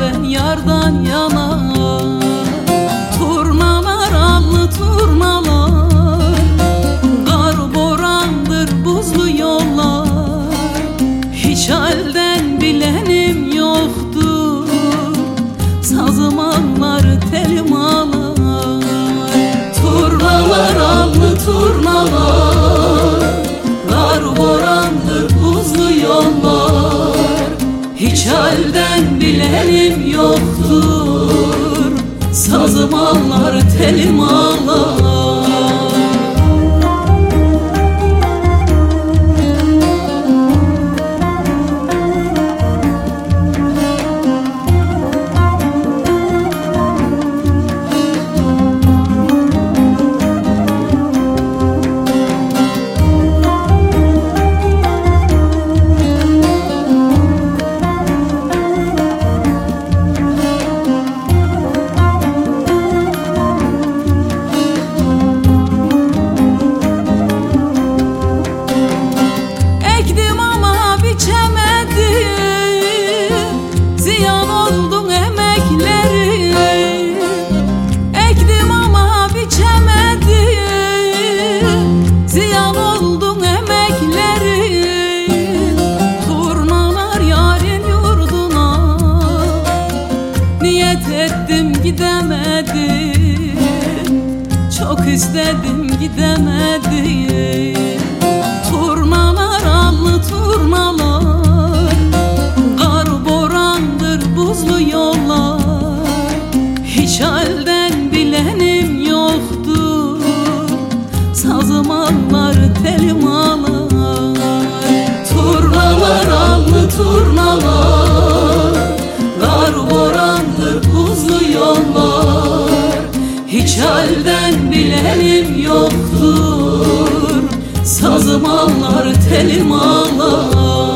ben yardan yana. Turnalar allı turnalar. Kar borandır buzlu yollar. Hiç halden bilenim yoktu Sazım anlar telim ağlar. Turnalar allı turnalar. Kar borandır buzlu yollar. Hiç halden yoktur. Sazım ağlar telim ağlar Niyet ettim gidemedim. Çok istedim gidemedim Turnalar allı turnalar Kar borandır buzlu yollar. Hiç halden bilenim yoktur. Sazım ağlar Hiç halden bilenim yoktur. Sazım ağlar telim ağlar